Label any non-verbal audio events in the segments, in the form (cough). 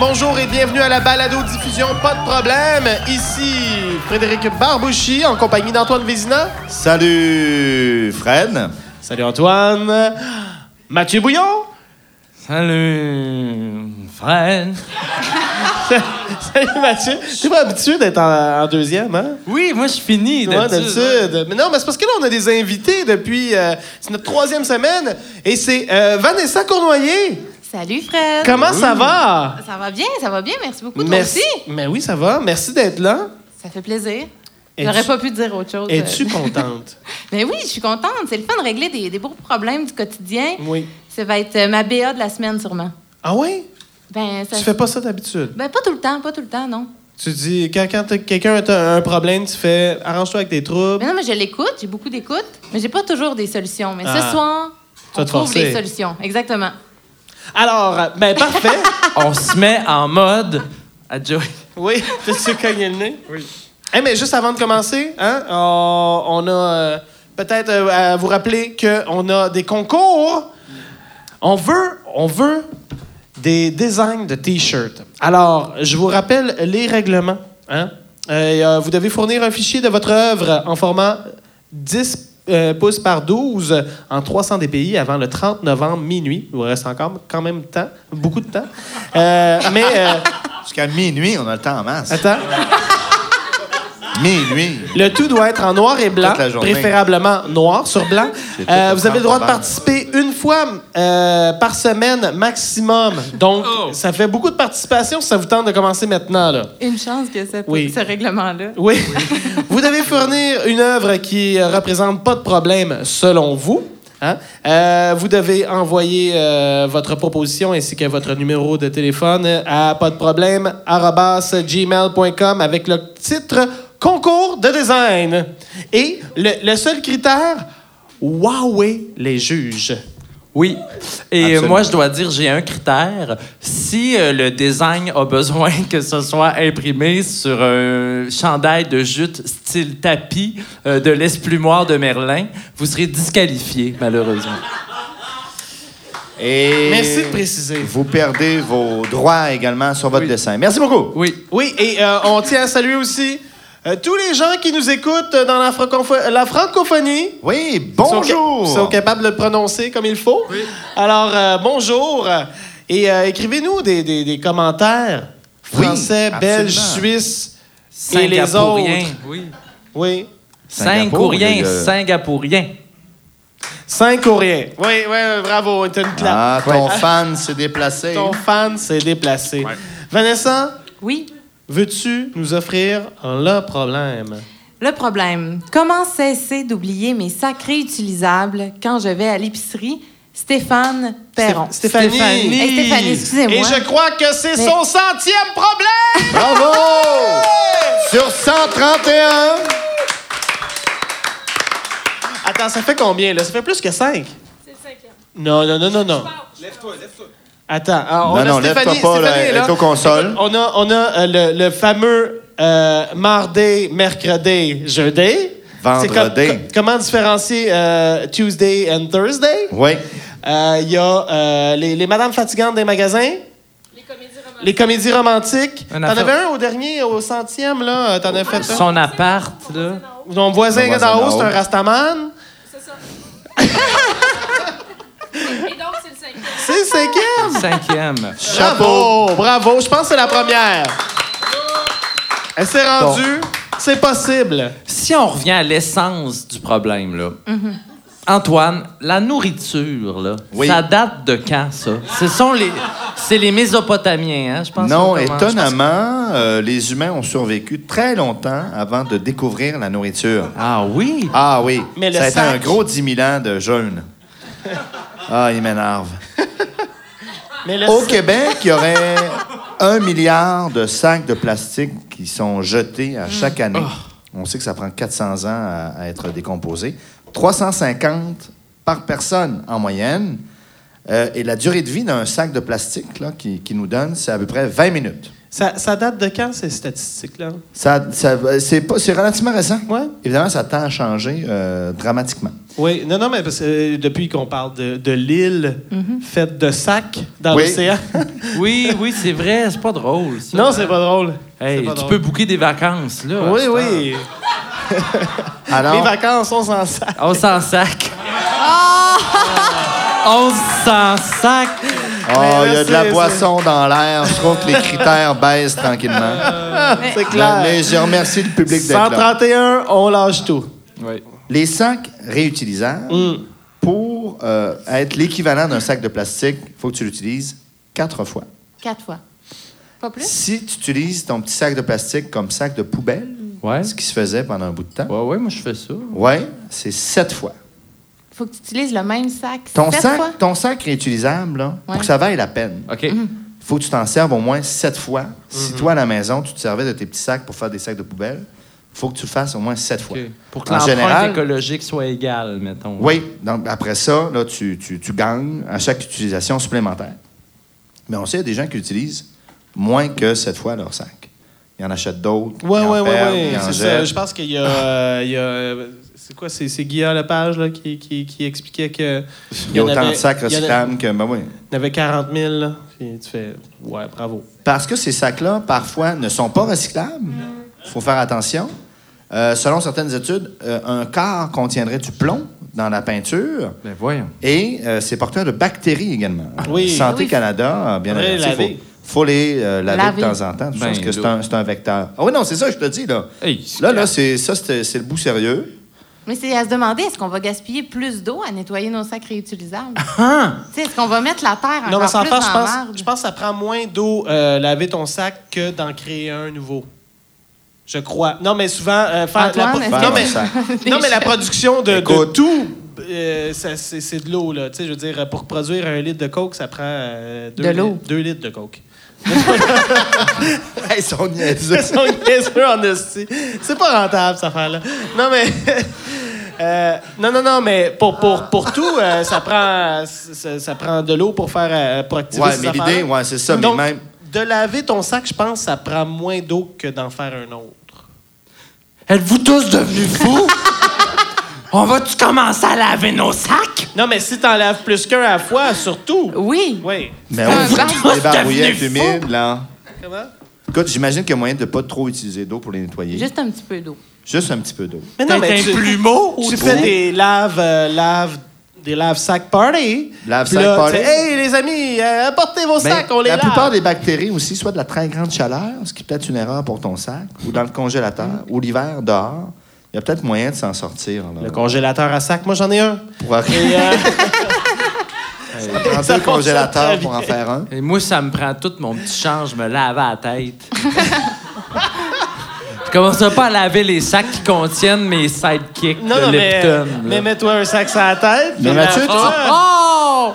bonjour et bienvenue à la balado-diffusion Pas de problème. Ici Frédéric Barbouchi en compagnie d'Antoine Vézina. Salut Fred. Salut Antoine. Mathieu Bouillon. Salut, Fred. (laughs) Salut Mathieu. T'es pas habitué d'être en, en deuxième, hein? Oui, moi, je finis d'habitude. Mais non, mais c'est parce que là, on a des invités depuis. euh, c'est notre troisième semaine. Et c'est euh, Vanessa Cournoyer. Salut Fred. Comment ça va? Ça va bien, ça va bien. Merci beaucoup. Toi Merci. aussi. Mais oui, ça va. Merci d'être là. Ça fait plaisir. J'aurais pas pu dire autre chose. Es-tu contente? Mais (laughs) oui, je suis contente. C'est le fun de régler des, des beaux problèmes du quotidien. oui. Ça va être euh, ma BA de la semaine, sûrement. Ah oui? Ben, ça... Tu fais pas ça d'habitude? Ben, pas tout le temps, pas tout le temps, non. Tu dis, quand, quelqu'un a un problème, tu fais arrange-toi avec tes troubles. Mais non, mais je l'écoute, j'ai beaucoup d'écoute, mais j'ai pas toujours des solutions. Mais Ah. ce soir, Tu vas on trouve forcer. des solutions. Exactement. Alors, ben parfait. On se met en mode à Joey. oui, tu sais cogner le nez? Oui. mais juste avant de commencer, hein, on, on a euh, peut-être euh, à vous rappeler qu'on a des concours. On veut, on veut des designs de T-shirts. Alors, je vous rappelle les règlements. Hein? Euh, vous devez fournir un fichier de votre œuvre en format 10 euh, pouces par 12 en 300 dpi avant le 30 novembre minuit. Il vous reste encore quand même temps, beaucoup de temps. Euh, mais, euh, Jusqu'à minuit, on a le temps en masse. attends, Le tout doit être en noir et blanc, préférablement noir sur blanc. Euh, vous avez le droit de participer une fois euh, par semaine maximum. Donc, Oh. ça fait beaucoup de participation si ça vous tente de commencer maintenant. Là. Une chance que cette- Oui. ce règlement-là. Oui. (laughs) vous devez fournir une œuvre qui ne représente pas de problème selon vous. hein. Euh, vous devez envoyer euh, votre proposition ainsi que votre numéro de téléphone à pas de problème gmail.com avec le titre concours de design. Et le, le seul critère, Huawei les juges. Oui. Et euh, Absolument. moi, je dois dire, j'ai un critère. Si euh, le design a besoin (laughs) que ce soit imprimé sur un chandail de jute style tapis euh, de l'esplumoir de Merlin, vous serez disqualifié, malheureusement. Et Merci de préciser. Vous perdez vos droits également sur votre Oui. dessin. Merci beaucoup. Oui. Oui, et euh, on tient à saluer aussi euh, tous les gens qui nous écoutent dans la, francopho- la francophonie. Oui, Ils sont ca- bonjour. Ils sont capables de le prononcer comme il faut. Alors, euh, bonjour. Et euh, écrivez-nous des, des- des commentaires. Oui, Français, Belges, absolument. Suisses et les Singapourien, autres. Oui. Oui. Singapour, Singapourien, Singapourien. Cinq coréens. Oui, oui, bravo. T'as une clap. Ah, ton fan s'est déplacé. Ton fan s'est déplacé. Vanessa, Oui. Veux-tu nous offrir le problème? Le problème, comment cesser d'oublier mes sacs réutilisables quand je vais à l'épicerie? Stéphane Perron. Sté- Stéphanie. Stéphanie. Hey, Stéphanie, excusez-moi. Et je crois que c'est Mais- son centième problème! Bravo! Sur 131. Attends, ça fait combien, là? Ça fait plus que cinq? C'est le cinquième. Non, non, non, non, non. Lève-toi, lève-toi. Attends, alors, on Non, a non, Stéphanie. pas, là, Stéphanie consoles. Écoute, On a, on a euh, le, le fameux euh, mardi, mercredi, jeudi. Vendredi. Comment différencier euh, Tuesday and Thursday? Oui. Euh, Il y a euh, les, les Madames fatigantes des magasins, Les comédies romantiques. les comédies romantiques. Un T'en avais un au dernier, au centième, là? T'en as fait un? Son appart, là. Mon voisin d'en haut, c'est un. Rastaman. C'est ça. (laughs) Et donc, c'est le cinquième. C'est le cinquième. Cinquième. Chapeau. Bravo, bravo. Je pense que c'est la première. Elle s'est rendue. C'est possible. Si on revient à l'essence du problème, là. Antoine, la nourriture, là, Oui. ça date de quand, ça? Ce sont les... C'est les Mésopotamiens, hein, je pense. Non, étonnamment, euh, les humains ont survécu très longtemps avant de découvrir la nourriture. Ah oui? Ah oui, Mais le ça a été sac. un gros 10 000 ans de jeûne. Ah, il m'énerve. Mais Au Québec, il y aurait un milliard de sacs de plastique qui sont jetés à chaque année. On sait que ça prend 400 ans à, à être décomposé. 350 par personne en moyenne. Euh, et la durée de vie d'un sac de plastique là, qui, qui nous donne, c'est à peu près 20 minutes. Ça, ça date de quand, ces statistiques-là? Ça, ça- c'est, pas, c'est relativement récent. Ouais. Évidemment, ça tend à changer euh, dramatiquement. Oui, non, non, mais parce que euh, depuis qu'on parle de, de l'île faite de sacs dans Oui. l'océan. (laughs) Oui, oui, c'est vrai, c'est pas drôle. ça. non, c'est pas drôle. Hey, C'est pas tu drôle. peux booker des vacances, là. Oui, oui. (laughs) Alors, Les vacances, on s'en temps. On s'en sac. On s'en sac. Oh, il y a de la boisson dans l'air. Je trouve que les critères baissent tranquillement. C'est clair. Mais je remercie le public d'être là. 131, on lâche tout. Oui. Les sacs réutilisables, Mm. pour euh, être l'équivalent d'un sac de plastique, il faut que tu l'utilises quatre fois. Quatre fois. Pas plus? Si tu utilises ton petit sac de plastique comme sac de poubelle, Ouais. ce qui se faisait pendant un bout de temps, Ouais, ouais, moi, je fais ça. ouais, c'est sept fois. Faut que tu utilises le même sac Ton sept sac, fois? ton sac réutilisable, là, pour que ça vaille la peine, OK. il faut que tu t'en serves au moins sept fois. Si toi, à la maison, tu te servais de tes petits sacs pour faire des sacs de poubelle, il faut que tu le fasses au moins sept fois. Pour que l'empreinte écologique soit égale, mettons. Oui, donc après ça, là, tu, tu, tu gagnes à chaque utilisation supplémentaire. Mais on sait, il y a des gens qui utilisent moins que sept fois leur sac. Ils en achètent d'autres. Oui, oui, oui. Je pense qu'il y a. il c'est quoi? C'est, c'est Guillaume Lepage là, qui, qui, qui expliquait que. Il y a autant avait- de sacs il recyclables que. Ben oui. Il y en avait 40 000. Là, puis tu fais. Ouais, bravo. Parce que ces sacs-là, parfois, ne sont pas recyclables. Il faut faire attention. Euh, selon certaines études, euh, un quart contiendrait du plomb dans la peinture Ben voyons. et euh, c'est porteur de bactéries également. Oui. Santé Oui. Canada bien averti. laver. faut, faut les euh, laver, Laver. de temps en temps. ça, Ben, parce que c'est un, c'est un vecteur. Ah oui, non, c'est ça que je te dis, là. Hey, Là, là, c'est ça, c'est c'est le bout sérieux. Mais c'est à se demander, est-ce qu'on va gaspiller plus d'eau à nettoyer nos sacs réutilisables? (laughs) Ah! Tu sais, est-ce qu'on va mettre la terre encore Non, mais sans plus faire, je pense, je pense que ça prend moins d'eau euh, laver ton sac que d'en créer un nouveau. Je crois. Non, mais souvent. euh, faire Antoine, la, non, mais, (laughs) non, mais la production de, de tout, euh, c'est, de l'eau. Là. Tu sais, je veux dire, pour produire un litre de coke, ça prend euh, deux, De l'eau. litres- deux litres de coke. (laughs) Hey, ils sont niaiseux. Ils sont niaiseux en esti. C'est pas rentable, cette affaire-là. Non, mais. Euh, non, non, non, mais pour, pour, pour tout, euh, ça, prend, ça, ça prend de l'eau pour faire euh, pour activer Ouais, ces mais l'idée, ouais, c'est ça. Donc, mais même. de laver ton sac, je pense que ça prend moins d'eau que d'en faire un autre. Êtes-vous tous devenus fous? (laughs) On va-tu commencer à laver nos sacs? Non, mais si t'en laves plus qu'un à la fois, surtout. Oui. Oui. Mais bac. les barbouillettes devenus humides, là. Comment? Écoute, j'imagine qu'il y a moyen de ne pas trop utiliser d'eau pour les nettoyer. Juste, Juste un petit peu d'eau. un petit peu d'eau. Mais T'as non, mais un tu, plumeau? tu fais des laves, euh, laves, des laves sac party. Lave Puis sac là, party. Hey, les amis, euh, apportez vos Mais sacs, on les la lave. plupart des bactéries aussi, soit de la très grande chaleur, ce qui est peut-être une erreur pour ton sac, ou dans le congélateur, ou l'hiver dehors. Il y a peut-être moyen de s'en sortir. Là, Le congélateur à sac, moi j'en ai un. pour Et, euh, (laughs) prendre ça deux congélateurs pour en faire un. Et moi, ça me prend tout mon petit change, je me lave à la tête. (laughs) je commencerai pas à laver les sacs qui contiennent mes sidekicks non, de non, mais, Lipton. mais mets-toi un sac sur la tête. Mais Mathieu, tu- Oh!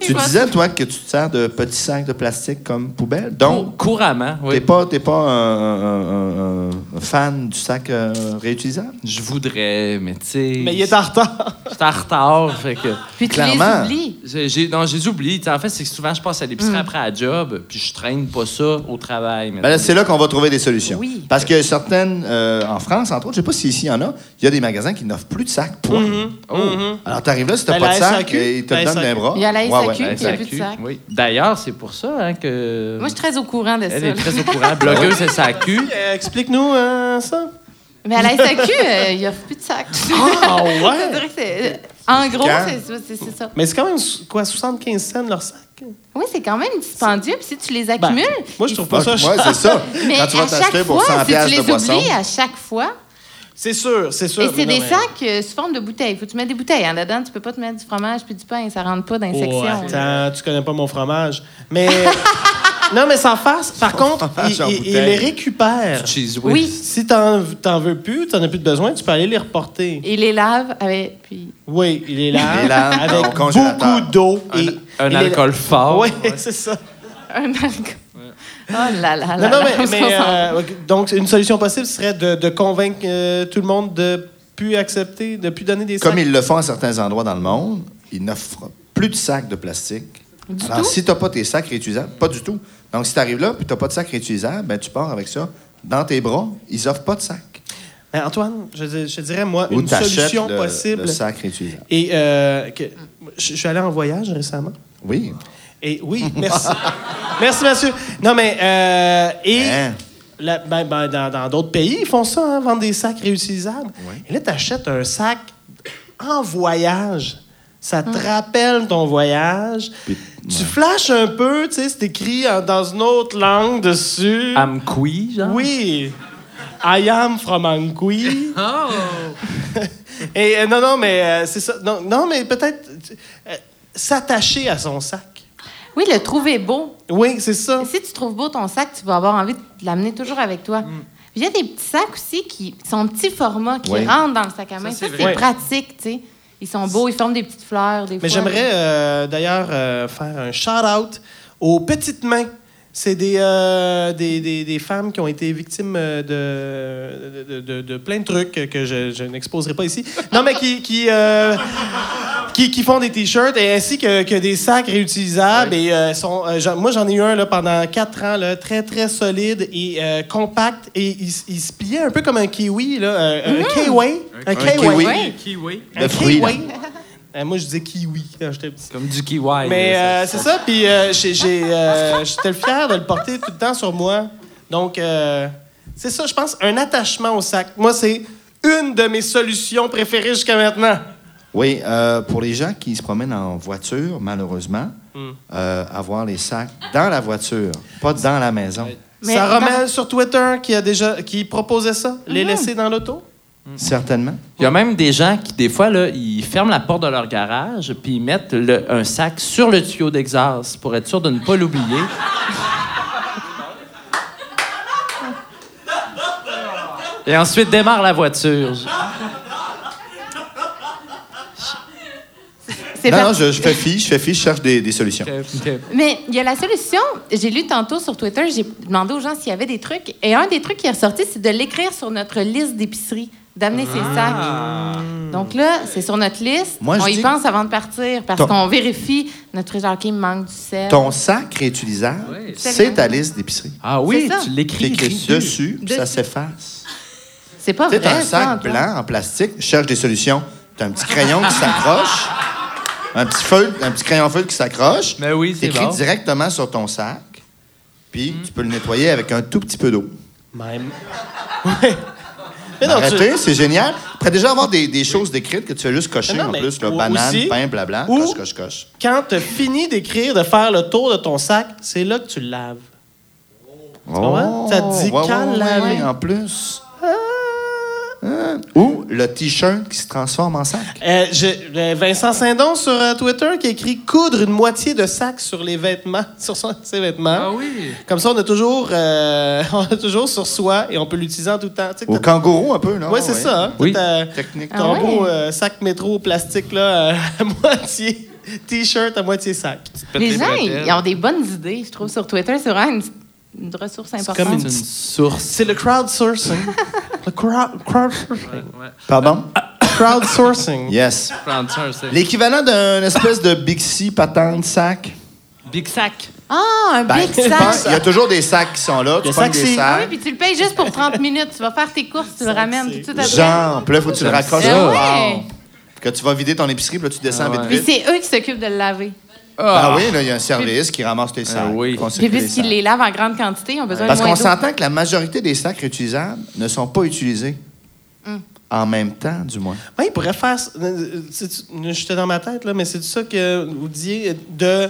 Tu disais, toi, que tu te sers de petits sacs de plastique comme poubelle. Donc, Cou- Couramment, oui. t'es pas, t'es pas un, un- un- un fan du sac euh, réutilisable? Je voudrais, mais tu sais. Mais il est en retard. J'étais en retard, fait que. Puis tu Clairement. les oublies. J'ai, j'ai- non, j'ai oublié. Tu sais, En fait, c'est que souvent, je passe à l'épicerie après la job, puis je traîne pas ça au travail. Ben là, c'est là qu'on va trouver des solutions. Oui. Parce que certaines, euh, en France, entre autres, je sais pas si ici il y en a, il y a des magasins qui n'offrent plus de sacs. Point. Oh. Alors, tu arrives là, si t'as Ben, pas la de sac, SAQ, et ils te la donnent SAQ. d'un bras. Il y a la Ouais, SAQ. ouais. puis il y a SAQ, plus de sacs. Oui. D'ailleurs, c'est pour ça hein, que. Moi, je suis très au courant de ça. Elle est très au courant. Blogueuse SAQ. (laughs) Explique-nous euh, ça. Mais à la SAQ, euh, il n'y a plus de sacs. Ah ouais? (laughs) dirais que c'est- En gros, c'est ça. Mais c'est quand même, quoi, 75 cents leur sac? Oui, c'est quand même dispendieux. Puis si tu les accumules. Moi, je trouve pas ça ouais, c'est ça. (laughs) Mais Quand tu vas à chaque t'acheter pour 100 fois, si tu les de boisson. oublies à chaque fois, C'est sûr, c'est sûr. et mais c'est non, des mais- sacs euh, sous forme de bouteilles. Faut que tu mettes des bouteilles. En dedans, tu peux pas te mettre du fromage puis du pain. Ça rentre pas dans les Oh, sections. attends, tu connais pas mon fromage. Mais. (laughs) non, mais sans face, par contre, il, il- il les récupère. Cheese Oui. Si t'en, t'en veux plus, t'en as plus de besoin, tu peux aller les reporter. Et les lave avec. Puis. Oui, il. Il là, au avec beaucoup d'eau. Un, et un il alcool fort. Oui, (laughs) c'est ça. Un alcool. Oh là là là. Non, non, mais, euh, donc, une solution possible serait de, de convaincre euh, tout le monde de plus accepter, de plus donner des sacs? Comme ils le font à certains endroits dans le monde, ils n'offrent plus de sacs de plastique Du Alors, tout? si tu n'as pas tes sacs réutilisables, pas du tout. Donc, si tu arrives là et tu n'as pas de sac réutilisable, ben, tu pars avec ça dans tes bras. Ils offrent pas de sac. Mais Antoine, je, dirais, moi, une solution le, possible. le sac réutilisable. Et euh, que, je, je suis allé en voyage récemment. Oui. Et oui, merci. merci, monsieur. Non, mais. euh, et. Hein? la- ben, ben, dans dans d'autres pays, ils font ça, hein, vendre des sacs réutilisables. Et là, tu achètes un sac en voyage. Ça te rappelle ton voyage. Puis- Tu ouais. flashes un peu, tu sais, c'est écrit en- dans une autre langue dessus. Amqui, genre? Oui. I am from Angui. Oh! (laughs) Et euh, non, non, mais euh, c'est ça. Non, non mais peut-être euh, s'attacher à son sac. Oui, le trouver beau. Oui, c'est ça. Si tu trouves beau ton sac, tu vas avoir envie de l'amener toujours avec toi. Mm. Il y a des petits sacs aussi qui sont petits format, qui Oui. rentrent dans le sac à main. Ça, Ça, c'est pratique, tu sais. Ils sont beaux, ils forment des petites fleurs, des Mais fois. j'aimerais euh, d'ailleurs euh, faire un shout-out aux petites mains. C'est des, euh, des, des, des femmes qui ont été victimes euh, de, de, de, de plein de trucs que je, je n'exposerai pas ici. Non, mais qui, qui, euh, qui, qui font des T-shirts et ainsi que, que des sacs réutilisables. Et, euh, sont, euh, moi, j'en ai eu un là, pendant quatre ans, là, très, très solide et euh, compact. Et il, il se pliait un peu comme un kiwi, là, euh, un kiwi. Un, Un kiwi. kiwi. Ouais. Kiwi. Un Le fruit, là. kiwi. Euh, moi, je disais kiwi quand j'étais petit. Comme du kiwi. Mais euh, c'est ça, puis euh, j'ai- j'ai, euh, (laughs) j'étais fier de le porter tout le temps sur moi. Donc, euh, c'est ça, je pense, un attachement au sac. Moi, c'est une de mes solutions préférées jusqu'à maintenant. Oui, euh, pour les gens qui se promènent en voiture, malheureusement, Hmm. euh, avoir les sacs dans la voiture, pas dans la maison. Mais Sarah dans- sur Twitter qui a déjà qui proposait ça, les Mhm. laisser dans l'auto? Certainement. Il y a même des gens qui, des fois, là, ils ferment la porte de leur garage puis ils mettent le- un sac sur le tuyau d'exhaust pour être sûr de ne pas l'oublier. Et ensuite démarre la voiture. Non, non, je, je fais fi, je fais fi, je cherche des, des solutions. Mais il y a la solution. J'ai lu tantôt sur Twitter, j'ai demandé aux gens s'il y avait des trucs. Et un des trucs qui est ressorti, c'est de l'écrire sur notre liste d'épicerie, d'amener ses sacs. Donc là, c'est sur notre liste. Moi, je On y dis- pense avant de partir parce Ton- qu'on vérifie notre frigidaire qui manque du sel. Ton sac réutilisable, Oui. c'est ta liste d'épicerie. Ah oui, C'est ça. tu l'écris T'écris dessus. dessus, puis ça Dessus. s'efface. C'est pas Tu sais, vrai. t'as un ça, sac Antoine. blanc en plastique, je cherche des solutions. T'as un petit crayon qui s'accroche, un petit un petit crayon feuille qui s'accroche. Mais oui, c'est T'écris bon. directement sur ton sac, puis tu peux le nettoyer avec un tout petit peu d'eau. Même. Ouais. Tu- Arrêtez, c'est génial. Après déjà avoir des, des choses décrites que tu fais juste Non, en plus, banane, aussi, pain, blabla, ou- coche, coche, coche. quand tu as fini d'écrire, de faire le tour de ton sac, c'est là que tu le laves. comprends? Ça te dit ouais, quand ouais, laver. ouais, en plus. Ah. Ou le t-shirt qui se transforme en sac. Euh, euh, Vincent Saint-Don sur euh, Twitter qui a écrit coudre une moitié de sac sur les vêtements, (laughs) sur son- ses vêtements. Ah oui. Comme ça, on a toujours, euh, (laughs) on a toujours sur soi et on peut l'utiliser en tout temps. Tu sais, Au kangourou un peu, non? Ouais, c'est ça. Hein? Oui. Technique. Ah ton ouais? beau euh, sac métro plastique là, euh, (laughs) à moitié t-shirt à moitié sac. Les gens, ils ont des bonnes idées, je trouve, sur Twitter. C'est vraiment une, une ressource importante. comme C'est une source. C'est le crowdsourcing. le crowd, crowdsourcing. Pardon? Crowdsourcing. Yes. L'équivalent d'un espèce de Bixi patente sac. Big sac. Ah, un Ben, big sac. Il y a toujours des sacs qui sont là. Tu Le prends des c'est- Ah oui, sacs. puis tu le payes juste pour 30 minutes. Tu vas faire tes courses, tu le ramènes tout de suite. Genre, puis là, faut que tu le raccroches. Ah Wow. ouais. Que tu vas vider ton épicerie, puis là, tu descends Ah vite, ouais. Puis vite. c'est eux qui s'occupent de le laver. Ah oui, là, il y a un service qui ramasse tes sacs. Ah oui. Puis puisqu'ils les lavent en grande quantité, ils ont besoin Parce de moins qu'on s'entend que la majorité des sacs réutilisables ne sont pas utilisés. Hmm. En même temps, du moins. Ouais, il pourrait faire. euh, J'étais dans ma tête, là, mais c'est ça que vous disiez de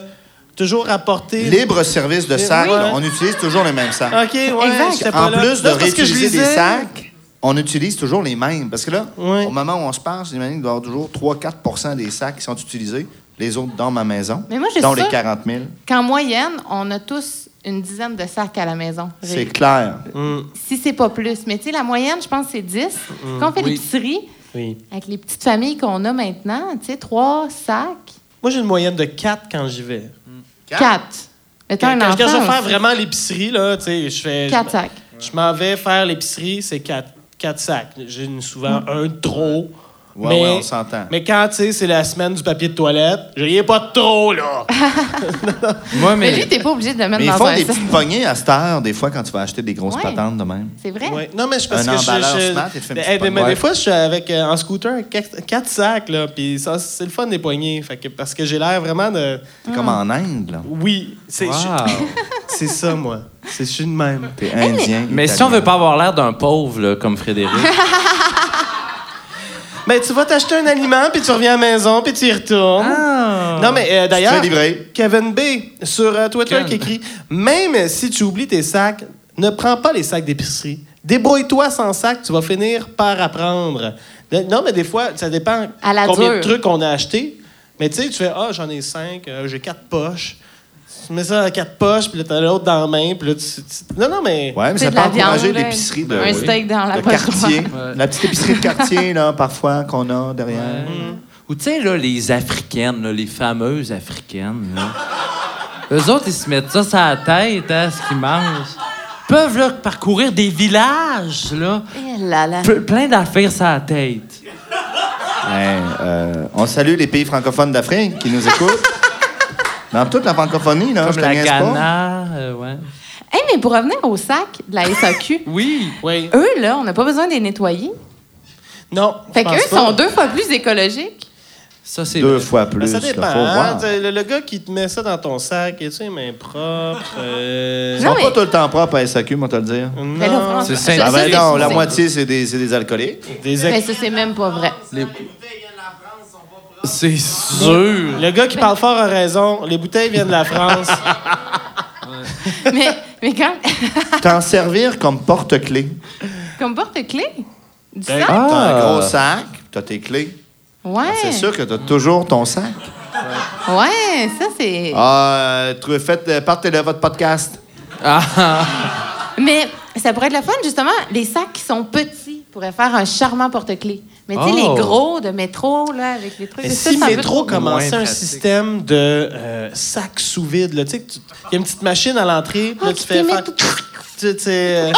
toujours apporter. Libre service de Oui. sacs, Oui. on utilise toujours les mêmes sacs. OK, ouais. Exact. j'étais pas En là. plus de parce réutiliser des sacs, on utilise toujours les mêmes. Parce que là, Oui. au moment où on se parle, j'imagine qu'il doit y avoir toujours 3-4% des sacs qui sont utilisés, les autres dans ma maison, Mais moi, les sûre 40 000. qu'en moyenne, on a tous une dizaine de sacs à la maison. C'est clair. Mm, Si c'est pas plus. Mais tu sais, la moyenne, je pense, c'est 10. Quand on fait Oui. l'épicerie, oui. avec les petites familles qu'on a maintenant, tu sais, trois sacs, Moi, j'ai une moyenne de 4 quand j'y vais. quatre? Mettons Quand, un quand- enfant quand je vais faire vraiment l'épicerie, là, tu sais, je fais. Quatre sacs. Je m'en vais faire l'épicerie, c'est 4, sacs. J'ai souvent Mm. un trop. Ouais, mais, ouais, on s'entend. Mais quand, tu sais, c'est la semaine du papier de toilette, je ai pas trop, là. (laughs) Moi, Mais mais. lui, t'es pas obligé de le mettre Mais ils dans font un des petites poignées à cette heure, des fois, quand tu vas acheter des grosses Ouais. patentes de même. C'est vrai? Ouais. Non, mais je pense Un que je- emballeur je, fait une Eh, petite mais des fois, je suis avec euh, en scooter avec quatre, quatre sacs, là, puis ça, c'est le fun des poignées. Fait que, parce que j'ai l'air vraiment de. T'es comme en Inde, là. Oui, c'est Wow. (laughs) je- ça, moi. C'est je suis de même. T'es indien. Mais si on veut pas avoir l'air d'un pauvre, là, comme Frédéric. (laughs) Ben, tu vas t'acheter un aliment, puis tu reviens à la maison, puis tu y retournes. Ah. Non, mais euh, d'ailleurs. Kevin B. sur euh, Twitter Ken. qui écrit Même si tu oublies tes sacs, ne prends pas les sacs d'épicerie. Débrouille-toi sans sac, tu vas finir par apprendre. Non, mais des fois, ça dépend À la combien de trucs on a acheté. Mais tu sais, tu fais Ah, j'en ai cinq, euh, j'ai quatre poches. Tu mets ça à quatre poches, puis là, t'as l'autre dans la main, puis là, tu. tu- Non, non, mais. Ouais, mais C'est ça de peut encourager l'épicerie de, Un steak dans la de poche quartier. (laughs) La petite épicerie de quartier, là, parfois, qu'on a derrière. Ou tu sais, là, les Africaines, là, les fameuses Africaines, là. Eux autres, ils se mettent ça sur la tête, hein, ce qu'ils mangent. Ils peuvent, là, parcourir des villages, là. Eh là là. Pe- plein d'affaires sur la tête. Ouais, euh, on salue les pays francophones d'Afrique qui nous écoutent. Dans toute la francophonie, là, Comme je te la niaise pas. Ghana, euh, ouais. Hey, mais pour revenir au sac de la SAQ, (laughs) Oui. Oui. eux, là, on n'a pas besoin de les nettoyer. Non. Fait pense qu'eux pas. sont deux fois plus écologiques. Ça, c'est Deux vrai. fois plus. Ben, ça là, dépend. faut hein. voir. T'sais, Le, le gars qui te met ça dans ton sac, es-tu les mains propres? euh, Ils Non, sont mais- pas tout le temps propres à SAQ, moi, te le dire. Mais là, Non. franchement, C'est ça, Ah ben c'est- non, la c'est- moitié, c'est des, c'est des alcooliques. Des Mais ex- ça, c'est même pas vrai. Les- C'est sûr. Le gars qui parle fort a raison. Les bouteilles viennent de la France. (laughs) mais, mais quand. (laughs) T'en servir comme porte-clés. Comme porte-clés. Du Ben, sac? T'as Ah. un gros sac, t'as tes clés. Ouais. C'est sûr que t'as toujours ton sac. Ouais, ça, c'est. Ah, euh, faites, euh, partez de votre podcast. Ah. Mais ça pourrait être le fun, justement. Les sacs qui sont petits pourraient faire un charmant porte-clés. Mais tu sais, Oh. les gros de métro, là, avec les trucs. Et ça, si peu Métro commençait un pratique. système de euh, sac sous vide, là, tu sais, il y a une petite machine à l'entrée, là, Ah, tu fais faire. mettre (laughs) Tu sais, euh,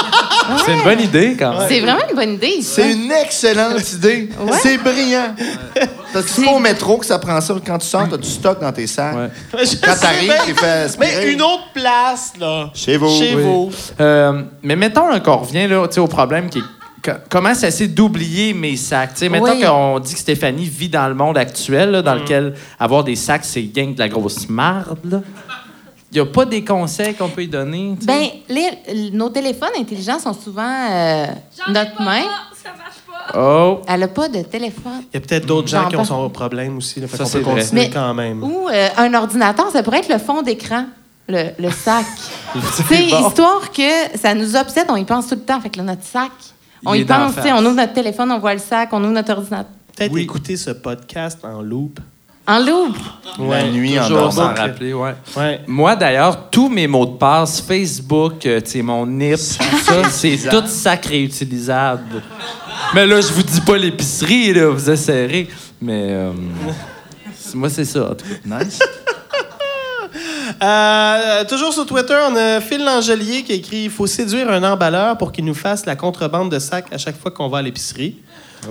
C'est une bonne idée, quand même. C'est vraiment une bonne idée. ça. C'est une excellente idée. Ouais. C'est brillant. Parce que c'est pas au métro que ça prend ça. Quand tu sors, t'as du stock dans tes sacs. Quand t'arrives, tu fais. Mais une autre place, là. Chez vous. Chez Oui. vous. Euh, mais mettons là, qu'on revient là, tu sais, au problème qui est comment ça s'est d'oublier mes sacs? Tu sais, mettons Oui. qu'on dit que Stéphanie vit dans le monde actuel, là, dans Mm. lequel avoir des sacs, c'est gang de la grosse marde. Il n'y a pas des conseils qu'on peut lui donner. tu sais? Ben, les- nos téléphones intelligents sont souvent euh, notre pas, main. Ça marche pas. Oh! Elle n'a pas de téléphone. Il y a peut-être d'autres gens qui ont son problème aussi. Là, fait Ça, qu'on c'est peut vrai. continuer Mais- quand même. Ou euh, un ordinateur, ça pourrait être le fond d'écran, le, le sac. (laughs) C'est bon. histoire que ça nous obsède, on y pense tout le temps. Fait que là, notre sac, on y pense, tu sais, face. on ouvre notre téléphone, on voit le sac, on ouvre notre ordinateur. Peut-être Oui. écouter ce podcast en loop. En loup. La nuit en Toujours dormant. s'en rappeler, ouais. Ouais. Moi, d'ailleurs, tous mes mots de passe, Facebook, euh, tu sais, mon NIP, tout ça, c'est tout sac réutilisable. Mais là, je vous dis pas l'épicerie, là, vous essayerez. Mais euh, moi, c'est ça. en tout cas. Nice. Euh, toujours sur Twitter, on a Phil Langelier qui écrit Il faut séduire un emballeur pour qu'il nous fasse la contrebande de sacs à chaque fois qu'on va à l'épicerie.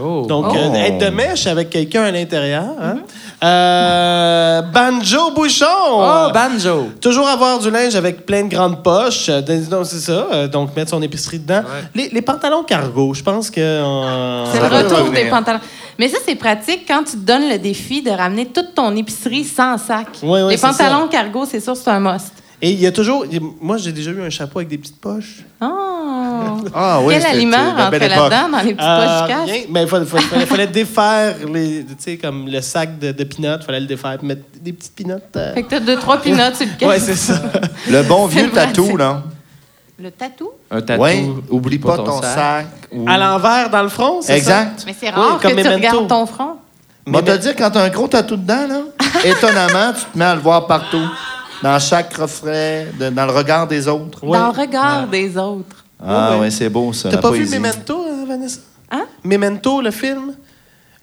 Oh. Donc, Oh. euh, être de mèche avec quelqu'un à l'intérieur. hein. Euh, Banjo Bouchon. Oh, banjo! Toujours avoir du linge avec plein de grandes poches. Euh, donc, c'est ça. Euh, donc, mettre son épicerie dedans. Les, les pantalons cargo, je pense que. euh, C'est Ça le retour revenir. des pantalons. Mais ça, c'est pratique quand tu te donnes le défi de ramener toute ton épicerie sans sac. Oui, oui, Les pantalons cargo, c'est sûr, c'est un must. Et il y a toujours. moi, j'ai déjà eu un chapeau avec des petites poches. Oh! (laughs) Ah oui, Quel aliment époque. là-dedans dans les petites Euh, poches cash? rien. Mais il fallait, fallait- fallait défaire les, tu sais, comme le sac de, de peanuts. Il fallait le défaire et mettre des petites peanuts. euh. Fait que t'as deux, trois peanuts sur le cash. Ouais, c'est ça. Le bon vieux tatou, là. Le tatou? Un tatou. Oui, oublie pas ton sac. ou- À l'envers, dans le front, c'est ça? Exact. Mais c'est rare comme que tu Memento. regardes ton front. Moi, Mais- te dire, quand t'as un gros tatou dedans, là, (laughs) étonnamment, tu te mets à le voir partout. Dans chaque reflet, de- dans le regard des autres. Ouais. Dans le regard des autres. Ah Ouais, c'est beau, ça. T'as la pas vu poésie. Memento, hein, Vanessa? Hein? Memento, le film?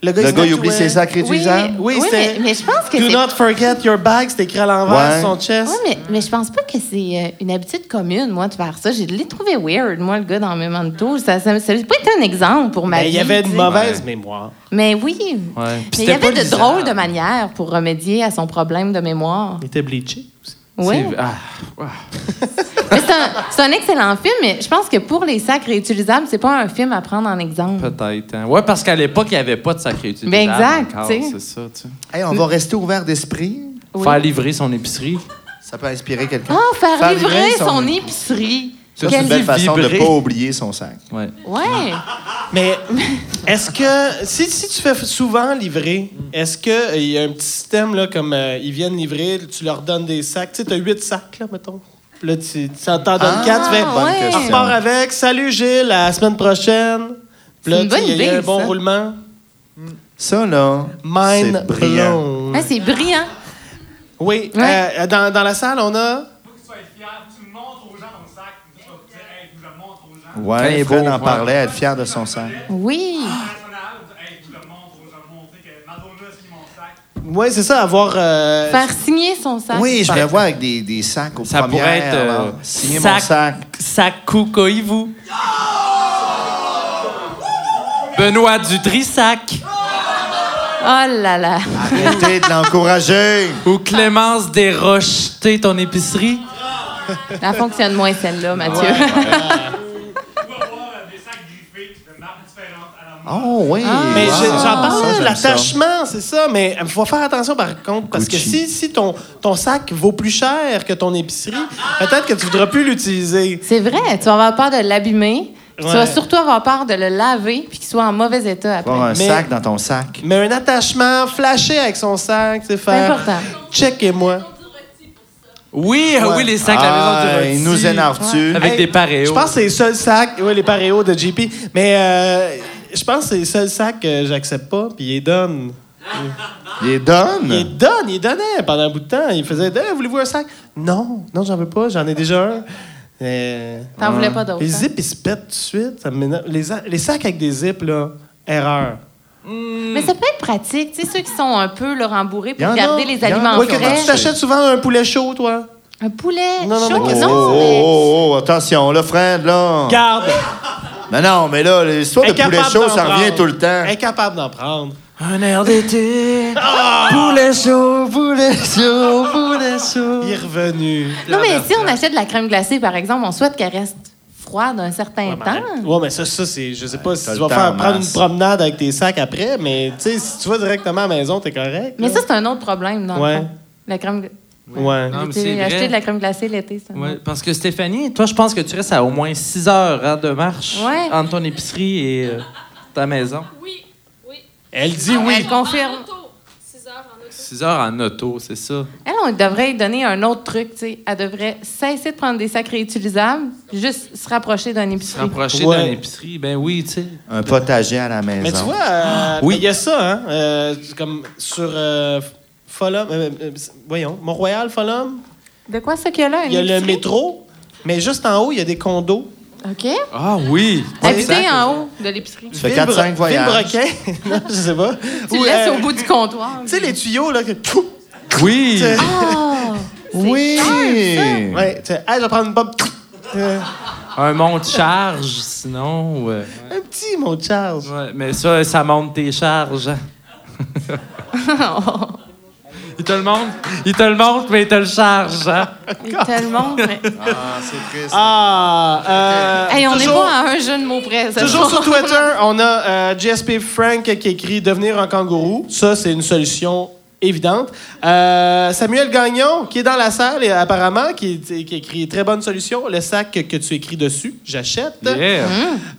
Le Le gars, il oublie ses sacs Oui, réutilisables? Oui, oui, c'était- mais, mais je pense que Do c'est... not forget your bag, c'était écrit à l'envers Ouais. sur son chest. Ouais, mais, mais je pense pas que c'est euh, une habitude commune, moi, de faire ça. J'ai l'ai trouvé weird, moi, le gars dans Memento. Ça ça, ça, ça pas été un exemple pour ma Ben, vie. il y avait une mauvaise mémoire. Mais oui. Ouais. Mais il y avait de drôles de manières pour remédier à son problème de mémoire. Il était bleaché Oui. C'est- ah, ah. (laughs) Mais c'est un, un excellent film, mais je pense que pour les sacs réutilisables, c'est pas un film à prendre en exemple. Peut-être. hein. Ouais, parce qu'à l'époque, il n'y avait pas de sacré utilisable. Ben, exact. C'est ça, tu sais. Hey, on va rester ouvert d'esprit. Oui. Faire livrer son épicerie. Ça peut inspirer quelqu'un. Ah, faire, Faire livrer livrer son, son- épicerie. C'est une belle façon de ne pas oublier son sac. Ouais. Ouais. (laughs) Mais est-ce que si, si tu fais souvent livrer, est-ce qu'il y a un petit système là, comme euh, ils viennent livrer, tu leur donnes des sacs, tu sais, tu as huit sacs, là, mettons. Puis Là, tu t'en donnes Ah, quatre, tu fais bonne ouais. on repart avec, salut Gilles, à la semaine prochaine. Puis là, il y a- il y a un bon ça. roulement. Ça, là, Mind c'est brillant. blown. Ouais, c'est brillant. Oui, Ouais. euh, dans, dans la salle, on a. Faut que tu sois fier. Tu le montres aux gens ton sac. Tu vas dire, hey, je le montre aux gens. Ouais, Fred beau, en ouais. parlait, être fier de son sac. Oui. Mon. Oui, c'est ça, avoir. euh, Faire signer son sac. Oui, je vais voir avec des, des sacs aux Ça pourrait être, euh. Signer mon sac- sac. Sac vous Benoît Dutrissac. Oh là là. Arrêtez de l'encourager. (laughs) Ou Clémence Desrocheté, ton épicerie. Elle fonctionne moins celle-là, Mathieu (laughs) avoir euh, des sacs griffés de marques différentes à la mode. Oh oui. Mais wow. j'ai- j'en l'attachement, c'est ça. Mais il faut faire attention par contre, parce que si, si ton, ton sac vaut plus cher que ton épicerie, peut-être que tu voudras plus l'utiliser. C'est vrai, tu vas avoir peur de l'abîmer. Tu vas surtout avoir peur de le laver puis qu'il soit en mauvais état après. Avoir un Mais- sac dans ton sac. Mais un attachement flashé avec son sac, c'est C'est faire. important. Checkez-moi. Oui, ah oui, les sacs à la maison Ah, du rôti. il nous énerve-tu? Avec Hey, des paréos. Je pense que c'est les seuls sacs, ouais, les paréos de JP. Mais euh, je pense que c'est les seuls sacs que j'accepte pas, puis il les donne. Il les Il les donne? donne, il les donnait pendant un bout de temps. Il faisait Hey, Voulez-vous un sac? Non, non, j'en veux pas, j'en ai déjà un. Euh, T'en voulais pas d'autres. les hein? zips, ils se pètent tout de suite. Ça les, sacs avec des zips, là, erreur. Mais ça peut être pratique. Tu sais, ceux qui sont un peu là, rembourrés pour a, garder les aliments Oui, que frais. tu t'achètes souvent un poulet chaud, toi? Un poulet Non, non, chaud? mais Oh, qu'est-ce oh, que mais- oh, oh, attention, là, Fred, là. Garde. Mais non, mais là, l'histoire de poulet chaud, ça revient prendre. tout le temps. Incapable d'en prendre. Un air d'été. Poulet chaud, poulet chaud, poulet chaud. Il est revenu. Non, mais si on achète de la crème glacée, par exemple, on souhaite qu'elle reste froide un certain temps. Ouais, mais ça, ça c'est. Je sais pas si tu vas faire en prendre une promenade avec tes sacs après, mais tu sais, si tu vas directement à la maison, t'es correct. Mais là. ça, c'est un autre problème, dans Ouais. le fond. La crème... Ouais. Non, mais vrai. acheter de la crème glacée l'été, Ouais, autre. parce que Stéphanie, toi, je pense que tu restes à au moins 6 heures hein, de marche Ouais. entre ton épicerie et euh, ta maison. Oui, oui. Elle dit oui. Elle confirme. En auto. 6 heures en auto. 6 heures en auto, c'est ça. Elle, on devrait lui donner un autre truc, tu sais. Elle devrait cesser de prendre des sacs réutilisables, juste se rapprocher d'un Se épicerie. rapprocher Ouais. d'une épicerie, ben oui, tu sais. Un potager à la maison. Mais tu vois, euh, Oui. il y a ça, hein, euh, comme sur euh, Folum, euh, euh, voyons, Mont-Royal, Folum, De quoi ça qu'il y a là? il y a le métro, mais juste en haut, il y a des condos. OK. Ah oui! Habiter en haut de l'épicerie. Tu fais Ville 4-5 Bro- voyages. (laughs) Non, je sais pas. Tu Ou, le laisses euh, au bout du comptoir. Tu sais, les tuyaux, là, que... Oui! (laughs) Ah! Oui! Ouais, tu sais, hey, je vais prendre une pomme. Euh, (laughs) Un mont de charge, sinon. ouais. un petit, mon Charles. Ouais, mais ça, ça monte tes charges. Il te le montre, il te le montre, mais il te le charge. Hein? Il te le montre, mais- Ah, c'est triste. Ah, euh, Hey, on est pas à un jeu de mots près. Toujours sur (laughs) Twitter, on a euh, GSP Frank qui écrit Devenir un kangourou. Ça, c'est une solution évidente. Euh, Samuel Gagnon, qui est dans la salle, et apparemment, qui, qui écrit Très bonne solution. Le sac que tu écris dessus, j'achète. Yeah.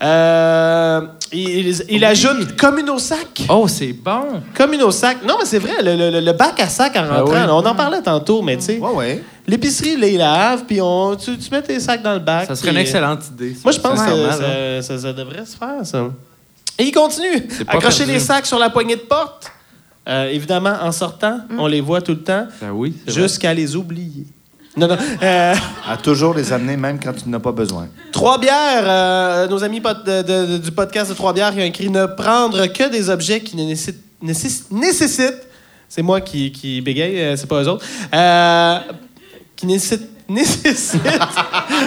Euh, il, il ajoute Communosac. Oh, c'est bon! Communosac. Non, mais c'est vrai, le, le- le bac à sac en Ah rentrant, oui. on en parlait tantôt, mais tu sais, Ouais, ouais. l'épicerie, il lave, puis on, tu, tu mets tes sacs dans le bac. Ça serait une puis- excellente idée. ça, moi, je pense que ça, là. ça- ça devrait se faire, ça. Et il continue. Accrocher perdu. les sacs sur la poignée de porte. Euh, évidemment, en sortant, on les voit tout le temps, Ben oui, jusqu'à les oublier. Non, non. Euh, (laughs) À toujours les amener, même quand tu n'as pas besoin. Trois bières, euh, nos amis pod- de- de- de- du podcast de Trois bières, ils ont écrit ne prendre que des objets qui ne nécessitent. nécess- nécessitent- c'est moi qui, qui bégaye, euh, c'est pas eux autres. euh, qui nécessitent. (laughs) nécessitent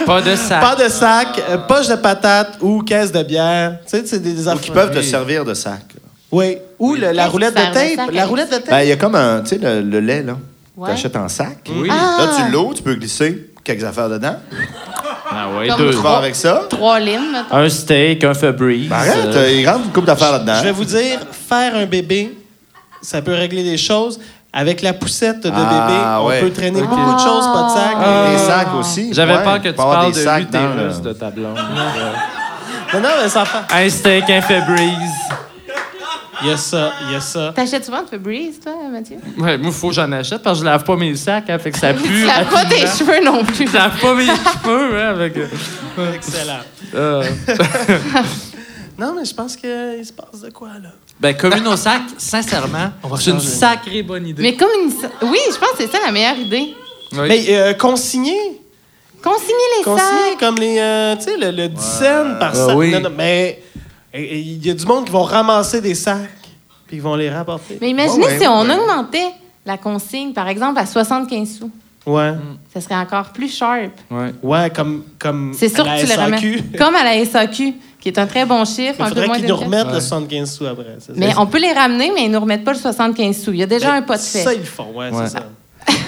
Pas de sac. pas de sac, poche de patates ou caisse de bière. Tu sais, c'est des, des Ou affaires. qui peuvent te servir de sac. Oui. Ou le- la Qu'est-ce roulette de tape? La roulette de tape. Ben, il y a comme un, tu sais, le, le lait, là. Ouais. T'achètes en sac. Oui. Ah. Là, tu l'eau, tu peux glisser quelques affaires dedans. Ah ouais, Comme deux. Tu vas avec ça. Trois lignes, mettons. Un steak, un Febreze. Ben, arrête, euh, il rentre une coupe d'affaires là-dedans. Je vais vous dire, faire un bébé, ça peut régler des choses. Avec la poussette de Ah, bébé, ouais. on peut traîner beaucoup de choses, pas de sac. Ah. Des sacs aussi. J'avais ouais, peur que tu avoir parles des de sacs dans le- l'utérus de ta blonde. (laughs) Non, non, mais ça fait. un steak, un Febreze. Il y a ça, il y a ça. T'achètes souvent de Febreze, toi, Mathieu? Ouais, moi, faut que j'en achète parce que je lave pas mes sacs, hein, fait que ça (laughs) pue. Tu laves pas tes cheveux non plus. Je lave pas mes (laughs) cheveux, hein, avec. Excellent. euh, (laughs) Non, mais je pense qu'il se passe de quoi, là? ben, commune au sac, sincèrement, On va c'est une sacrée bonne idée. Mais comme une... Oui, je pense que c'est ça la meilleure idée. Oui. Mais euh, consigner. Consigner les Consigner sacs. comme les. euh, tu sais, le, le 10 cents par Ah sac. oui. Non, non, mais et- il y a du monde qui vont ramasser des sacs, puis ils vont les rapporter. Mais imaginez Ouais, ouais, si on ouais. augmentait la consigne, par exemple, à 75 sous. Ouais. Ça serait encore plus sharp. Ouais. Ouais, comme. comme C'est sûr à la que tu les SAQ. remets. Comme à la SAQ, qui est un très bon chiffre, Il faudrait qu'ils nous remettent le Ouais. 75 sous après. Mais ça. on peut les ramener, mais ils ne nous remettent pas le 75 sous. Il y a déjà un pas de Ça, fait. ils le font, ouais, Ouais. c'est ça.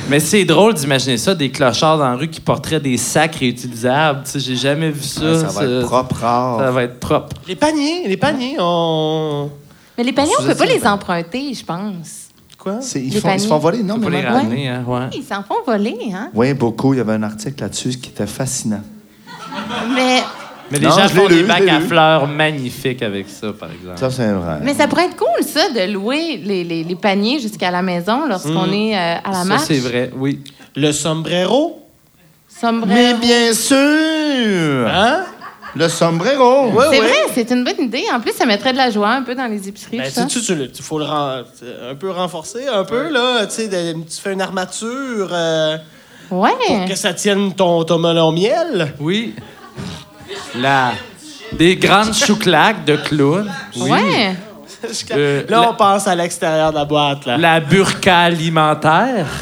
Mais c'est drôle d'imaginer ça, des clochards dans la rue qui porteraient des sacs réutilisables. Tu sais, j'ai jamais vu ça. Ça va être propre, rare. Ça va être propre. Les paniers, les paniers, on. Mais les paniers, on ne peut pas les emprunter, je pense. Quoi? Ils, font, ils se font voler Faut pas les ramener, hein, ouais. Ils s'en font voler, hein? Oui, beaucoup. Il y avait un article là-dessus qui était fascinant. Mais, Mais les Non, gens font lu, des bacs à fleurs magnifiques avec ça, par exemple. Ça, c'est vrai. mais ça pourrait être cool, ça, de louer les, les- les paniers jusqu'à la maison lorsqu'on est euh, à la ça, marche. c'est vrai, oui. Le sombrero? Sombrero. Mais bien sûr! Hein? Le sombrero! Ouais, C'est vrai, c'est une bonne idée. En plus, ça mettrait de la joie un peu dans les épiceries. Ben, tout ça. tu, tu, faut le ren- un peu renforcer, un peu, là. Tu sais, de- tu fais une armature euh, Ouais. pour que ça tienne ton, ton melon miel. Oui. La... Des grandes chouclaques de clown. Oui. Ouais. Euh, là, la- on passe à l'extérieur de la boîte, là. La burqa alimentaire. (laughs)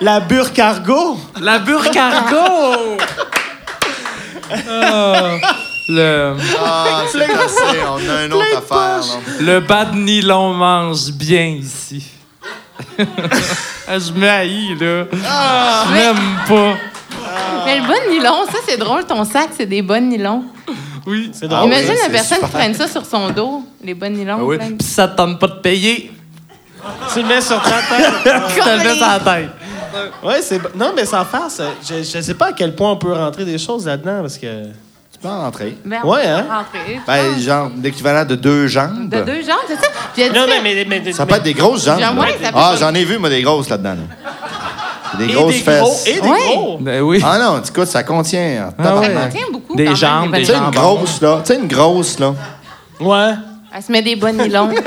La bure cargo. La burcargo! Ah, (laughs) le, Ah, c'est. On a un autre affaire. là. le bas de nylon mange bien ici. Ah, Je me haïs, là. Je m'aime pas. Mais le bon nylon, ça, c'est drôle. Ton sac, c'est des bonnes nylons. Oui. C'est Ah drôle. Imagine oui, la personne super. qui traîne ça sur son dos, les bonnes nylons. Ah oui. Puis ça te tente pas de payer, Tu le mets sur ta tête. (laughs) tu te le mets dans la tête. ouais, c'est. Non, mais sans face, je, je sais pas à quel point on peut rentrer des choses là-dedans, parce que. Tu peux en rentrer. Ben, Ouais, hein? rentrer. Ben, genre, l'équivalent de deux jambes. De deux jambes, c'est ça? Puis Non, mais. mais, mais- Ça mais- peut être des grosses jambes. Genre, là. ouais, ça peut ah, j'en ai vu, moi, des grosses là-dedans. là. Des et grosses des fesses. Gros, et des Ouais. gros. Ben oui. Ah non, écoute, ça contient. Ah tabarnak. ouais. Ça contient beaucoup. Des jambes, des Tu sais, une jambes. grosse, là. Tu sais, une grosse, là. Ouais. Elle se met des bonnes nylons. (laughs)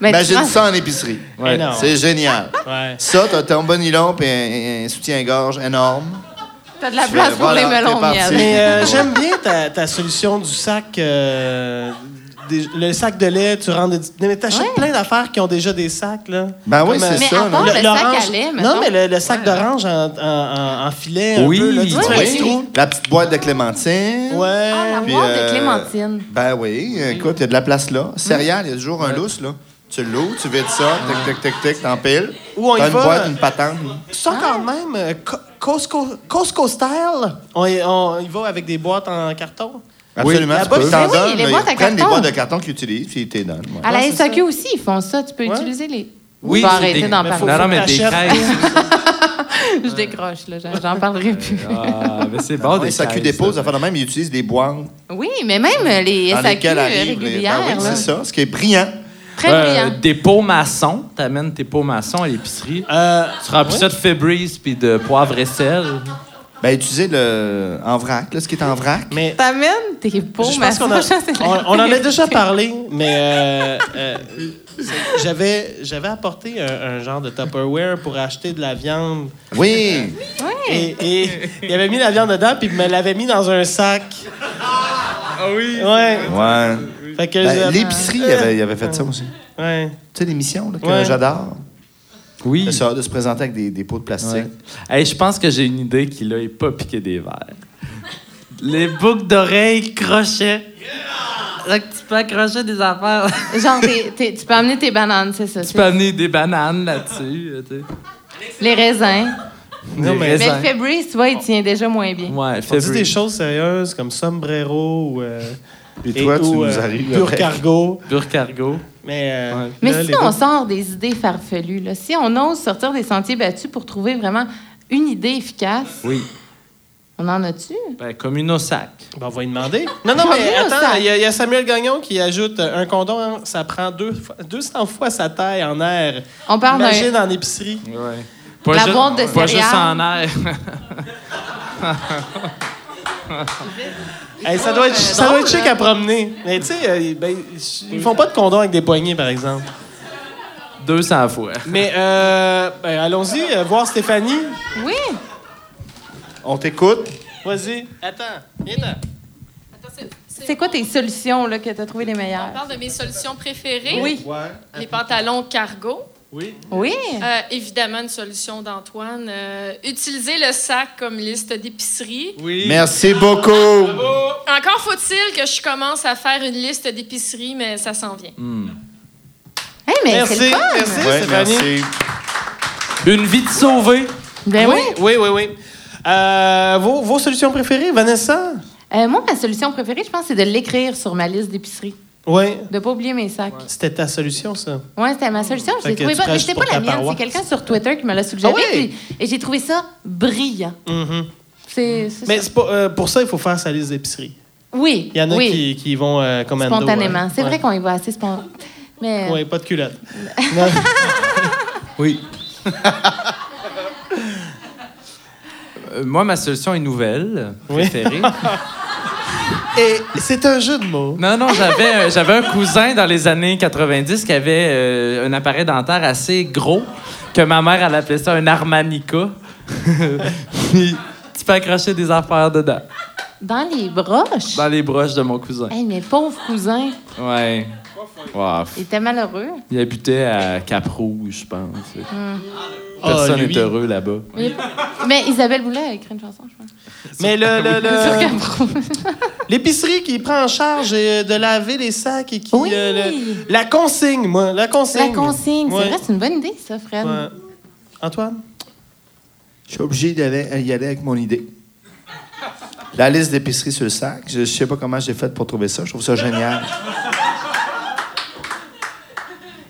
Ben, tu Imagine ça en épicerie. Ouais. Énorme. C'est génial. Ouais. Ça, t'as ton bon nylon puis un, un soutien-gorge énorme. T'as de la place pour voilà, les melons miel. Mais euh, j'aime bien ta, ta solution du sac. euh, des- le sac de lait, tu rends des. Mais t'achètes Ouais. plein d'affaires qui ont déjà des sacs, là. Ben oui, c'est euh, Mais ça. à part le sac à lait, Non, mettons. mais le, le sac d'orange en, en, en- en filet, Oui. un peu, là, Oui. petit trou. La petite boîte de clémentine. Ouais. Ah, la Puis, boîte euh, de clémentine. Ben oui, écoute, il y a de la place là. Céréales, il y a toujours un lousse, là. Tu l'ouvres, tu vides ça, tic, tic, tic, tic, t'empiles. Où on y T'as une boîte, une patente. C'est encore même euh, Costco, Costco style? On, y- on y va avec des boîtes en carton? Absolument, la tu peux. Mais T'en oui, les boîtes ils à prennent des carton. boîtes de carton qu'ils utilisent, puis ils te donnent. ouais. À la SAQ aussi, ils font ça. Tu peux Ouais. utiliser les. Oui, c'est arrêter d'en mais parler. Non, non, mais des. (laughs) Je décroche, là. J'en- parlerai plus. Ah, mais c'est bon, Ah, des les SAQ crêpes, dépose, ça. ça fait de même, ils utilisent des boîtes Oui, mais même euh, les dans SAQ arrivent les... régulières. Ben oui, c'est ça, ce qui est brillant. Très Euh, brillant. des pots maçons. T'amènes tes pots maçons à l'épicerie. Euh, Tu remplis ça de Febreze puis de poivre et sel. Ben, utilisez le en vrac, là, ce qui est en vrac. Mais T'amènes tes beaux je pense qu'on a, (laughs) massages, c'est on, on en a déjà parlé, mais euh, euh, j'avais, j'avais apporté un, un genre de Tupperware pour acheter de la viande. Oui. Et, et il avait mis la viande dedans, puis il me l'avait mis dans un sac. Ah oui. Ouais. Ouais. Ben, L'épicerie il avait, il avait fait ça aussi. Ouais. Tu sais, l'émission là, que Ouais. j'adore. Oui. Ça, de se présenter avec des, des pots de plastique. Ouais. Hey, je pense que j'ai une idée qui là est pas piqué des verres. Les boucles d'oreilles crochets. Là que tu peux accrocher des affaires. (laughs) Genre, t'es- t'es- tu peux amener tes bananes, c'est ça. tu c'est- peux amener des bananes là-dessus. euh, tu sais. Les raisins. Non, Des mais- raisins. Mais le Febreze, tu vois, il tient déjà moins bien. Ouais, On dit des choses sérieuses comme sombrero ou. euh, Puis toi, et- tu nous euh, arrives Pure après. cargo. Pure cargo. Mais, euh, Ouais. Mais là, si on sort des idées farfelues, là, si on ose sortir des sentiers battus pour trouver vraiment une idée efficace, Oui. on en a-tu? Ben, comme une au sac. Ben, on va y demander. Non, non, mais attends, il y, a- il y a Samuel Gagnon qui ajoute euh, un condom, hein, ça prend deux, fois- 200 fois sa taille en air. On parle d'un... Imagine en épicerie. Ouais. Pas La ju- boîte de Pas juste en air. (laughs) (laughs) Hey, ça doit être, ça doit être chic à promener. Mais tu sais, euh, ben, ils font pas de condom avec des poignées, par exemple. 200 fois. Mais euh, ben, allons-y, euh, voir Stéphanie. Oui! On t'écoute. Vas-y. Attends, viens C'est quoi tes solutions là, que tu as trouvé les On meilleures? parle de mes solutions préférées. Oui. Les pantalons cargo. Oui. Oui! Euh, évidemment, une solution d'Antoine. Euh, utiliser le sac comme liste d'épicerie. Oui. Merci beaucoup. Encore faut-il que je commence à faire une liste d'épicerie, mais ça s'en vient. Hey, mais Merci, c'est le fun! merci Ouais, Stéphanie. merci. Une vie de sauver. Ben oui! Oui, oui, oui. Euh, vos, vos solutions préférées, Vanessa? Euh, moi, ma solution préférée, je pense, c'est de l'écrire sur ma liste d'épicerie. Oui. De pas oublier mes sacs. C'était ta solution, ça. Ouais, c'était ma solution. Je l'ai trouvé bonne. Mais c'était pas la mienne. C'est quelqu'un sur Twitter qui me l'a suggéré. Ah oui? puis- et j'ai trouvé ça brillant. Mhm. C'est c'est Mais ça. c'est pas, euh, pour ça, il faut faire sa liste d'épicerie. Oui. Il y en a oui. qui, qui vont euh, commando. Spontanément. hein. C'est Ouais. vrai qu'on y va assez spontanément. Mais. euh, Oui, pas de culotte. (laughs) Oui. (laughs) Euh, moi, ma solution est nouvelle, Oui. (laughs) Et c'est un jeu de mots. Non, non, j'avais, euh, j'avais un cousin dans les années 90 qui avait euh, un appareil dentaire assez gros, que ma mère, elle appelait ça un armanica. (laughs) Puis, tu peux accrocher des affaires dedans, Dans les broches? dans les broches de mon cousin. Hey, mes pauvres cousins, Ouais. Wow. ils étaient malheureux. Il habitait à Cap-Rouge, je pense. Hmm. Personne Ah, n'est heureux là-bas. Mais Isabelle Boulay a écrit une chanson, je pense. Mais le, le- le- l'épicerie qui prend en charge euh, de laver les sacs et qui. Oui. euh, le- la consigne, moi. La consigne. La consigne. Ouais. C'est vrai, c'est une bonne idée, ça, Fred. Ouais. Antoine? Je suis obligé d'aller y aller avec mon idée. La liste d'épicerie sur le sac. Je ne sais pas comment j'ai fait pour trouver ça. Je trouve ça génial.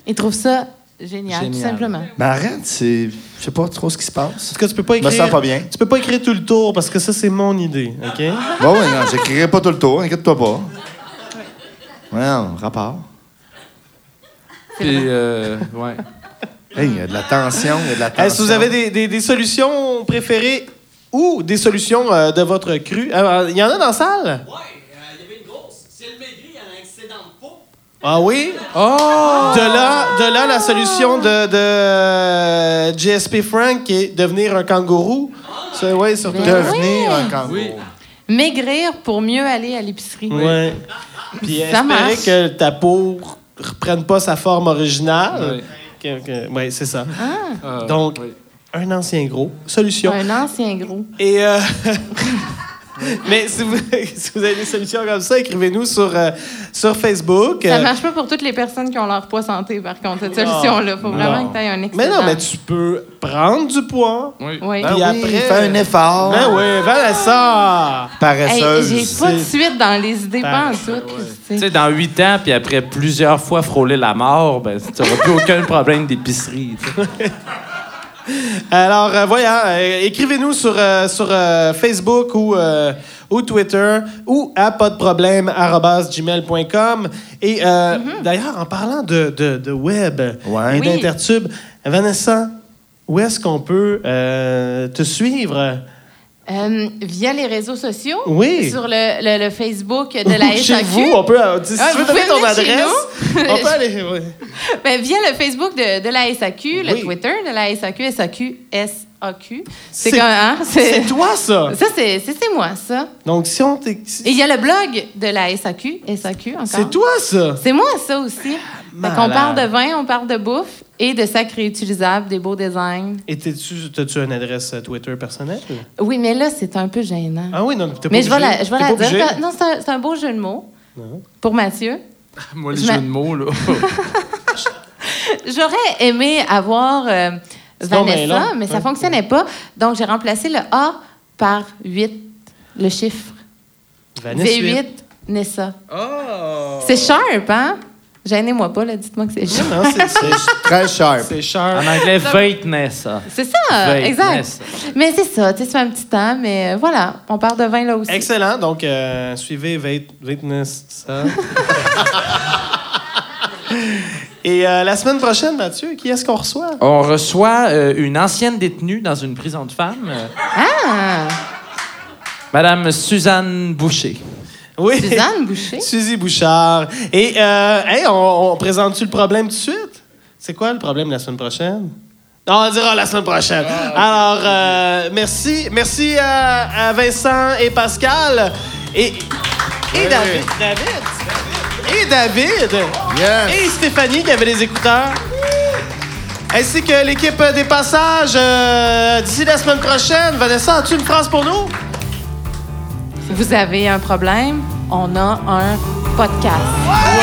Ils trouvent ça génial, tout simplement. Mais arrête, c'est. Je sais pas trop ce qui se passe. Parce que tu peux pas Je me écrire. sens pas bien. Tu peux pas écrire tout le tour parce que ça, c'est mon idée. OK? Bon, oui, non, j'écrirai pas tout le tour, inquiète-toi pas. Ouais, non, rapport. Puis, euh, ouais. Hey, il y a de la tension, il y a de la tension. Est-ce que vous avez des, des- des solutions préférées ou des solutions euh, de votre cru? Alors, Il y en a dans la salle? Ouais, euh, il y avait une grosse. Si elle maigrit, elle a un excédent de peau. Ah oui? Oh! De là, de là la solution de, de GSP Frank qui est devenir un kangourou. Ça, ouais, surtout. Devenir oui. un kangourou. Oui. Maigrir pour mieux aller à l'épicerie. Ouais. Puis Ça espérer marche. que ta peau reprenne pas sa forme originale. Oui. Ouais, c'est ça. Ah, Donc, oui. un ancien gros. Solution. Un ancien gros. Et euh, (laughs) (laughs) mais si vous, (laughs) si vous avez des solutions comme ça, écrivez-nous sur, euh, sur Facebook. Ça Euh, marche pas pour toutes les personnes qui ont leur poids santé, par contre, cette solution-là. Faut vraiment Non. que tu aies un excédent. mais non, mais tu peux prendre du poids. Oui. Oui. Ben Puis oui, après- fais un effort. Ben oui, Vanessa! Hey, Paresseuse. j'ai pas de suite dans les idées, pas en tout. Tu sais, dans huit ans, puis après plusieurs fois frôler la mort, ben, tu n'auras plus aucun problème d'épicerie. (laughs) Alors, euh, voilà, euh, écrivez-nous sur, euh, sur euh, Facebook ou, euh, ou Twitter ou à podproblème.gmail.com. Et euh, d'ailleurs, en parlant de, de, de web Ouais. et Oui. d'intertube, Vanessa, où est-ce qu'on peut euh, te suivre? Euh, via les réseaux sociaux? Oui. Sur le, le- le Facebook de la (laughs) Chez SAQ. vous, on peut. euh, si Ah, tu veux donner ton chez adresse, (laughs) on peut aller. oui. (laughs) Ben, via le Facebook de, de la SAQ, le Oui. Twitter de la SAQ, SAQ, SAQ. C'est- comme, hein? C'est toi, ça? Ça, c'est moi, ça. Donc, si on si- Et il y a le blog de la SAQ, SAQ encore. C'est toi, ça? C'est moi, ça aussi. Fait qu'on Malade. parle de vin, on parle de bouffe et de sacs réutilisables, des beaux designs. Et t'es-tu, as-tu une adresse euh, Twitter personnelle? Oui, mais là, c'est un peu gênant. Ah oui, non, t'es pas mais je vais la, je vais la dire. obligé. Non, c'est un, c'est un beau jeu de mots pour Mathieu. (laughs) Moi, le Je jeu m'a- de mots, là. (laughs) J'aurais aimé avoir euh, Vanessa, mais ça Ouais. fonctionnait pas. Donc, j'ai remplacé le A par 8, le chiffre. Vanessa V8, Nessa. Oh! C'est sharp, hein? Gênez-moi pas, là, dites-moi que c'est sharp. Non, c'est, c'est, (laughs) Très sharp. c'est sharp. En anglais, vaitness, ça. C'est ça, exact. Mais c'est ça, tu sais, ça fait un petit temps, mais euh, voilà, on parle de vin là aussi. Excellent. Donc, euh, suivez Vait- Vaitness, ça. (laughs) Et euh, la semaine prochaine, Mathieu, qui est-ce qu'on reçoit? On reçoit euh, une ancienne détenue dans une prison de femmes, Ah! Madame Suzanne Boucher. Oui. Suzanne Boucher? Suzy Bouchard. Et, euh, hey, on, on présente-tu le problème tout de suite? C'est quoi le problème la semaine prochaine? On dira la semaine prochaine. Alors, euh, merci. Merci à, à Vincent et Pascal. Et, et David. David. Et David. Yes. Et Stéphanie qui avait les écouteurs. Ainsi que l'équipe des passages. euh, D'ici la semaine prochaine, Vanessa, as-tu une phrase pour nous? Vous avez un problème, on a un podcast.